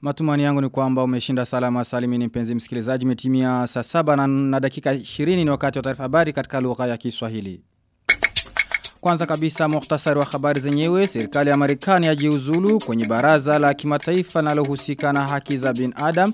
Matumani yangu ni kwamba umeshinda salama salimi ni mpenzi msikilizaji umetimia saa saba na, na dakika 20 ni wakati wa taarifa habari katika lugha ya Kiswahili. Kwanza kabisa muhtasari wa habari zenyewe serikali ya Marekani yajiuzulu kwenye baraza la kimataifa linalohusika na haki za binadamu.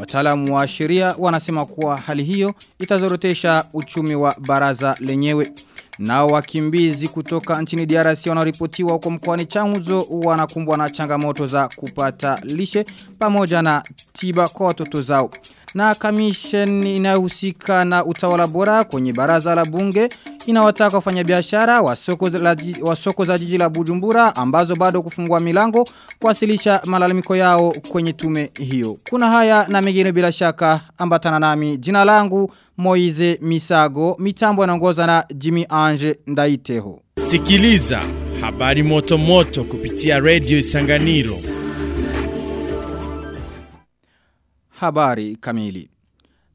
Wataalamu wa sheria wanasema kuwa hali hiyo itazorotesha uchumi wa baraza lenyewe. Nao wakimbizi kutoka nchini DRC wanaripotiwa huko mkoani Changuzo wanakumbwa na changamoto za kupata lishe pamoja na tiba kwa watoto zao. Na kamisheni inayohusika na utawala bora kwenye baraza la bunge inawataka wafanyabiashara wa soko la wa soko za jiji la Bujumbura ambazo bado kufungua milango kuwasilisha malalamiko yao kwenye tume hiyo. Kuna haya na mengine bila shaka ambatana nami jina langu Moize Misago mitambo anaongoza na Jimmy Ange Ndaiteho. Sikiliza habari moto moto kupitia Radio Isanganiro. Habari kamili.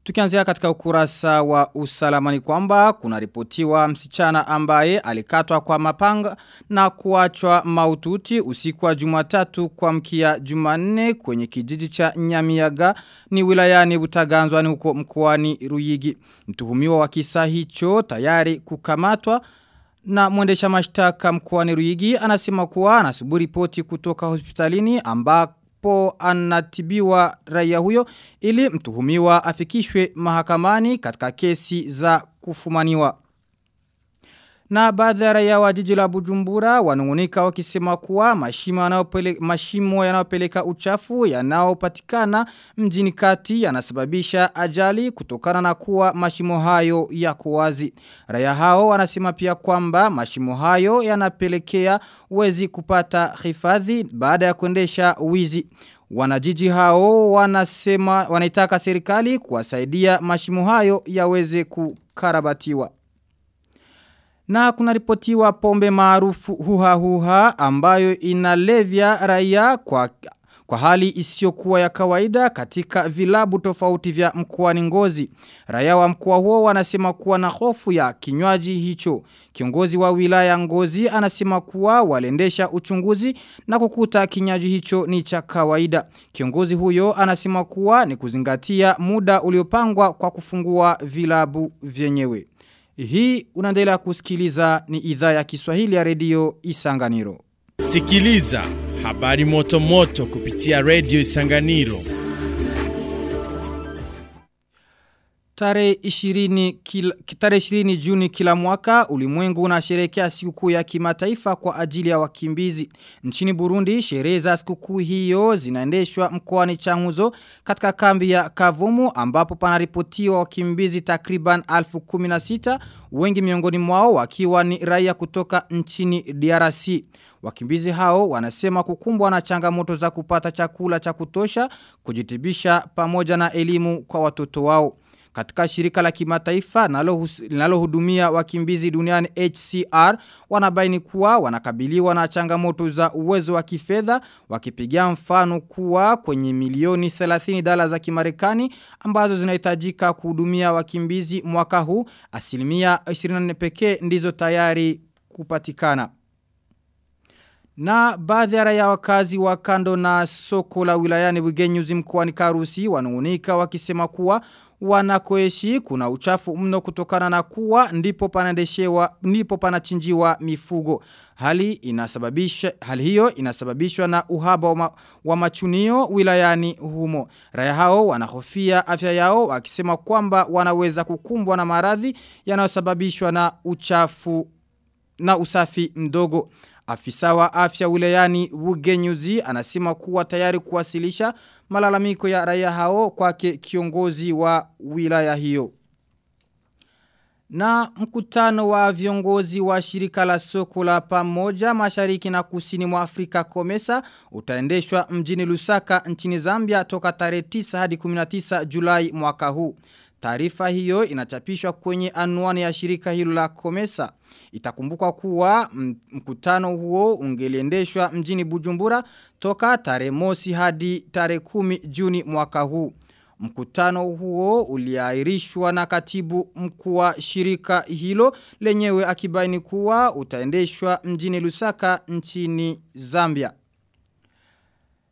Tukianzia katika ukurasa wa usalama ni kwamba kuna ripotiwa msichana ambaye alikatwa kwa mapanga na kuachwa maututi usiku wa jumatatu kwa mkia jumanne kwenye kijiji cha Nyamiyaga ni wilayani Butaganzwa ni huko mkoani Ruyigi. Mtuhumiwa wa kisa hicho tayari kukamatwa na mwendesha mashtaka mkoani Ruyigi anasema kuwa anasubiri ripoti kutoka hospitalini ambako ambapo anatibiwa raia huyo ili mtuhumiwa afikishwe mahakamani katika kesi za kufumaniwa. Na baadhi ya raia wa jiji la Bujumbura wanungunika wakisema kuwa mashimo yanayopeleka uchafu yanayopatikana mjini kati yanasababisha ajali kutokana na kuwa mashimo hayo yako wazi. Raia hao wanasema pia kwamba mashimo hayo yanapelekea wezi kupata hifadhi baada ya kuendesha wizi. Wanajiji hao wanasema wanaitaka serikali kuwasaidia mashimo hayo yaweze kukarabatiwa. Na kuna ripotiwa pombe maarufu huha huha ambayo inalevya raia kwa kwa hali isiyokuwa ya kawaida katika vilabu tofauti vya mkoani Ngozi. Raia wa mkoa huo wanasema kuwa na hofu ya kinywaji hicho. Kiongozi wa wilaya Ngozi anasema kuwa walendesha uchunguzi na kukuta kinywaji hicho ni cha kawaida. Kiongozi huyo anasema kuwa ni kuzingatia muda uliopangwa kwa kufungua vilabu vyenyewe. Hii unaendelea kusikiliza ni idhaa ya Kiswahili ya redio Isanganiro. Sikiliza habari moto moto kupitia redio Isanganiro. Tarehe 20 tare 20 Juni kila mwaka ulimwengu unasherekea sikukuu ya kimataifa kwa ajili ya wakimbizi. Nchini Burundi sherehe za sikukuu hiyo zinaendeshwa mkoani Changuzo katika kambi ya Kavumu ambapo panaripotiwa wakimbizi takriban 1016 wengi miongoni mwao wakiwa ni raia kutoka nchini DRC. Wakimbizi hao wanasema kukumbwa na changamoto za kupata chakula cha kutosha, kujitibisha pamoja na elimu kwa watoto wao. Katika shirika la kimataifa linalohudumia wakimbizi duniani HCR wanabaini kuwa wanakabiliwa na changamoto za uwezo wa kifedha wakipigia mfano kuwa kwenye milioni 30 dala za kimarekani ambazo zinahitajika kuhudumia wakimbizi mwaka huu asilimia 24 pekee ndizo tayari kupatikana. Na baadhi ya raia wakazi wa kando na soko la wilayani Bugenyuzi mkoani Karusi wanaonika wakisema kuwa wanakoishi kuna uchafu mno kutokana na kuwa ndipo panadeshewa ndipo panachinjiwa mifugo. Hali inasababisha hali hiyo inasababishwa na uhaba wa, ma, wa machunio wilayani humo. raia hao wanahofia afya yao wakisema kwamba wanaweza kukumbwa na maradhi yanayosababishwa na uchafu na usafi mdogo. Afisa wa afya wilayani Bugenyuzi anasema kuwa tayari kuwasilisha malalamiko ya raia hao kwake kiongozi wa wilaya hiyo. Na mkutano wa viongozi wa shirika la soko la pamoja mashariki na kusini mwa Afrika Komesa utaendeshwa mjini Lusaka nchini Zambia toka tarehe 9 hadi 19 Julai mwaka huu. Taarifa hiyo inachapishwa kwenye anwani ya shirika hilo la Komesa. Itakumbuka kuwa mkutano huo ungeliendeshwa mjini Bujumbura toka tarehe mosi hadi tarehe kumi Juni mwaka huu. Mkutano huo uliairishwa na katibu mkuu wa shirika hilo lenyewe akibaini kuwa utaendeshwa mjini Lusaka nchini Zambia.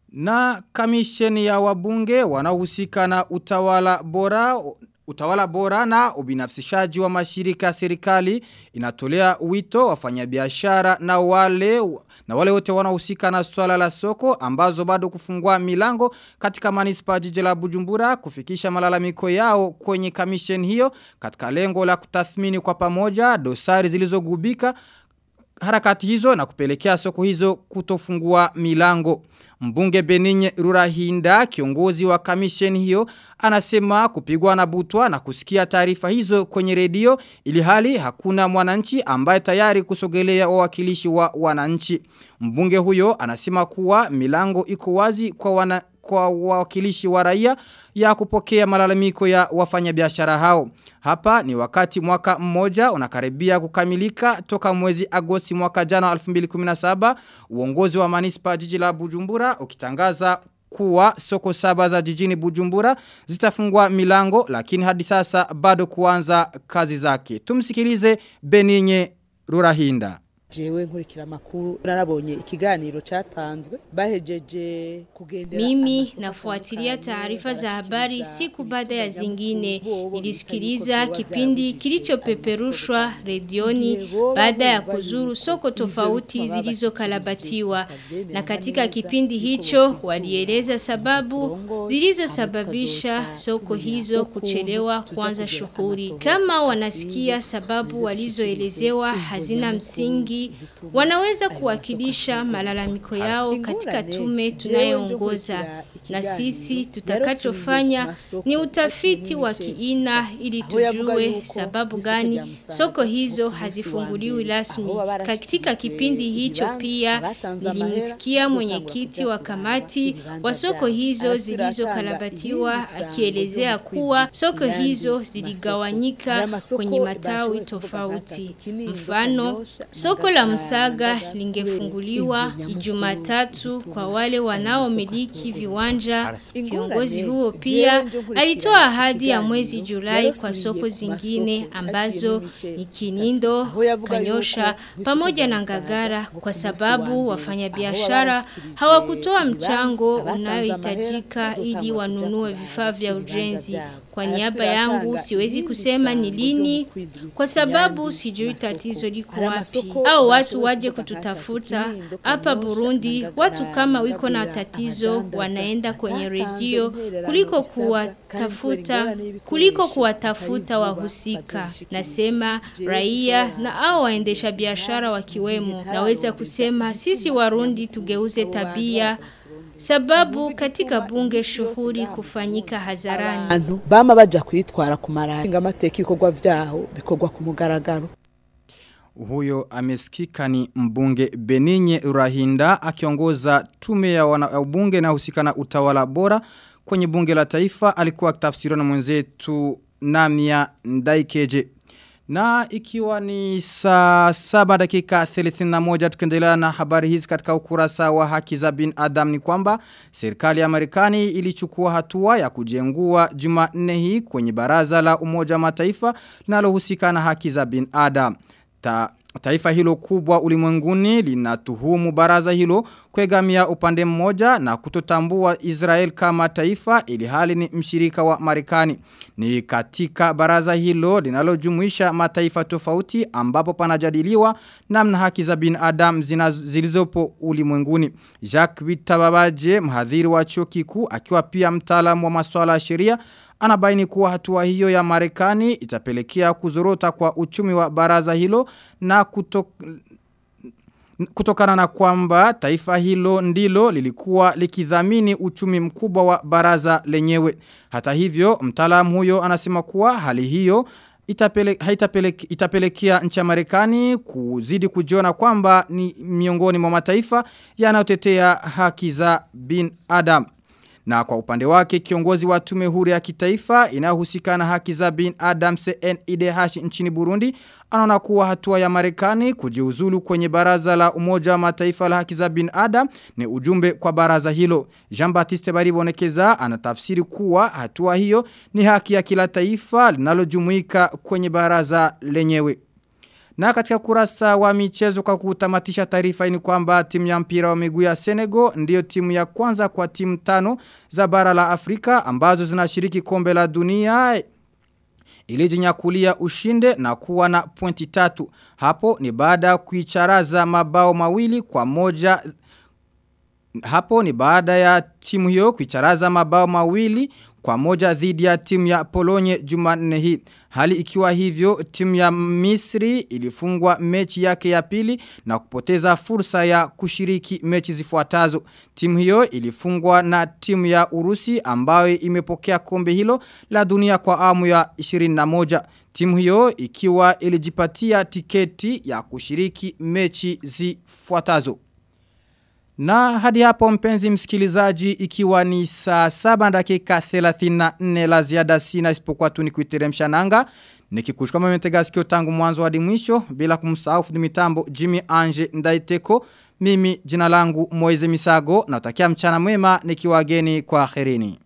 Na kamisheni ya wabunge wanaohusika na utawala bora utawala bora na ubinafsishaji wa mashirika ya serikali. Inatolea wito wafanyabiashara na wale na wale wote wanaohusika na swala la soko ambazo bado kufungua milango katika manispa jiji la Bujumbura kufikisha malalamiko yao kwenye commission hiyo katika lengo la kutathmini kwa pamoja dosari zilizogubika harakati hizo na kupelekea soko hizo kutofungua milango. Mbunge Beninye Rurahinda kiongozi wa kamisheni hiyo anasema kupigwa na butwa na kusikia taarifa hizo kwenye redio ili hali hakuna mwananchi ambaye tayari kusogelea wawakilishi wa wananchi. Mbunge huyo anasema kuwa milango iko wazi kwa wana kwa wawakilishi wa raia ya kupokea malalamiko ya wafanyabiashara hao. Hapa ni wakati mwaka mmoja unakaribia kukamilika toka mwezi Agosti mwaka jana 2017 uongozi wa manispa jiji la Bujumbura ukitangaza kuwa soko saba za jijini Bujumbura zitafungwa milango lakini hadi sasa bado kuanza kazi zake. Tumsikilize Beninye Rurahinda. Jewe nkurikira makuru narabonye ikiganiro chatanzwe bahejeje kugendera Mimi nafuatilia taarifa za habari siku baada ya zingine. Nilisikiliza kipindi kilichopeperushwa redioni baada ya kuzuru soko tofauti zilizokarabatiwa. Na katika kipindi hicho walieleza sababu zilizosababisha soko hizo kuchelewa kuanza shughuli. Kama wanasikia sababu walizoelezewa hazina msingi wanaweza kuwakilisha malalamiko yao katika tume tunayoongoza na sisi tutakachofanya ni utafiti wa kiina ili tujue sababu gani soko hizo hazifunguliwi rasmi. Katika kipindi hicho pia nilimsikia mwenyekiti wa kamati wa soko hizo zilizokarabatiwa akielezea kuwa soko hizo ziligawanyika kwenye matawi tofauti. Mfano, soko la Msaga lingefunguliwa Ijumatatu kwa wale wanaomiliki viwanja. Kiongozi huo pia alitoa ahadi ya mwezi Julai kwa soko zingine ambazo ni Kinindo, Kanyosha pamoja na Ngagara. Kwa sababu wafanyabiashara hawakutoa mchango unayohitajika ili wanunue vifaa vya ujenzi. Kwa niaba yangu siwezi kusema ni lini kwa sababu sijui tatizo liko wapi. Au watu waje kututafuta hapa Burundi, watu kama wiko na tatizo wanaenda kwenye redio kuliko kuwatafuta kuliko kuwatafuta wahusika. Nasema raia na au waendesha biashara wakiwemo. Naweza kusema sisi Warundi tugeuze tabia sababu katika bunge shughuli kufanyika hadharani. abantu bama baja kwitwara ku marari amateka ibikorwa vyaho bikorwa ku mugaragaro Huyo amesikika ni mbunge Beninye Urahinda akiongoza tume ya wanabunge na husika na utawala bora kwenye bunge la taifa alikuwa akitafsiriwa na mwenzetu Namia Ndaikeje. Na ikiwa ni saa saba dakika 31 tukiendelea na habari hizi katika ukurasa wa haki za bin Adam ni kwamba serikali ya Marekani ilichukua hatua ya kujengua Jumanne hii kwenye baraza la Umoja Mataifa linalohusika na haki za bin Adam. Taifa hilo kubwa ulimwenguni linatuhumu baraza hilo kwegamia upande mmoja na kutotambua Israel kama taifa ili hali ni mshirika wa Marekani. Ni katika baraza hilo linalojumuisha mataifa tofauti ambapo panajadiliwa namna haki za binadamu zilizopo ulimwenguni. Jacques Bitababaje, mhadhiri wa chuo kikuu akiwa pia mtaalamu wa masuala ya sheria anabaini kuwa hatua hiyo ya Marekani itapelekea kuzorota kwa uchumi wa baraza hilo na kutok kutokana na kwamba taifa hilo ndilo lilikuwa likidhamini uchumi mkubwa wa baraza lenyewe. Hata hivyo mtaalamu huyo anasema kuwa hali hiyo itapele, itapelekea nchi ya Marekani kuzidi kujiona kwamba ni miongoni mwa mataifa yanayotetea haki za bin Adam. Na kwa upande wake kiongozi wa tume huru ya kitaifa inayohusika na haki za bin Adam CNIDH nchini Burundi anaona kuwa hatua ya Marekani kujiuzulu kwenye baraza la umoja wa mataifa la haki za bin Adam ni ujumbe kwa baraza hilo. Jean-Baptiste Baribonekeza anatafsiri kuwa hatua hiyo ni haki ya kila taifa linalojumuika kwenye baraza lenyewe. Na katika kurasa wa michezo kwa kutamatisha taarifa ni kwamba timu ya mpira wa miguu ya Senegal ndiyo timu ya kwanza kwa timu tano za bara la Afrika ambazo zinashiriki kombe la dunia ilijinyakulia ushinde na kuwa na pointi tatu. Hapo ni baada ya kuicharaza mabao mawili kwa moja hapo ni baada ya timu hiyo kuicharaza mabao mawili kwa moja dhidi ya timu ya Polonye Jumanne hii. Hali ikiwa hivyo timu ya Misri ilifungwa mechi yake ya pili na kupoteza fursa ya kushiriki mechi zifuatazo. Timu hiyo ilifungwa na timu ya Urusi ambayo imepokea kombe hilo la dunia kwa amu ya 21. Timu hiyo ikiwa ilijipatia tiketi ya kushiriki mechi zifuatazo. Na hadi hapo mpenzi msikilizaji ikiwa ni saa saba dakika 34 la ziada sina isipokuwa tu ni kuiteremsha nanga. Nikikushukua mmetega sikio tangu mwanzo hadi mwisho bila kumsahau fundi mitambo Jimmy Ange Ndaiteko. Mimi jina langu Moize Misago na natakia mchana mwema nikiwageni kwa akhirini.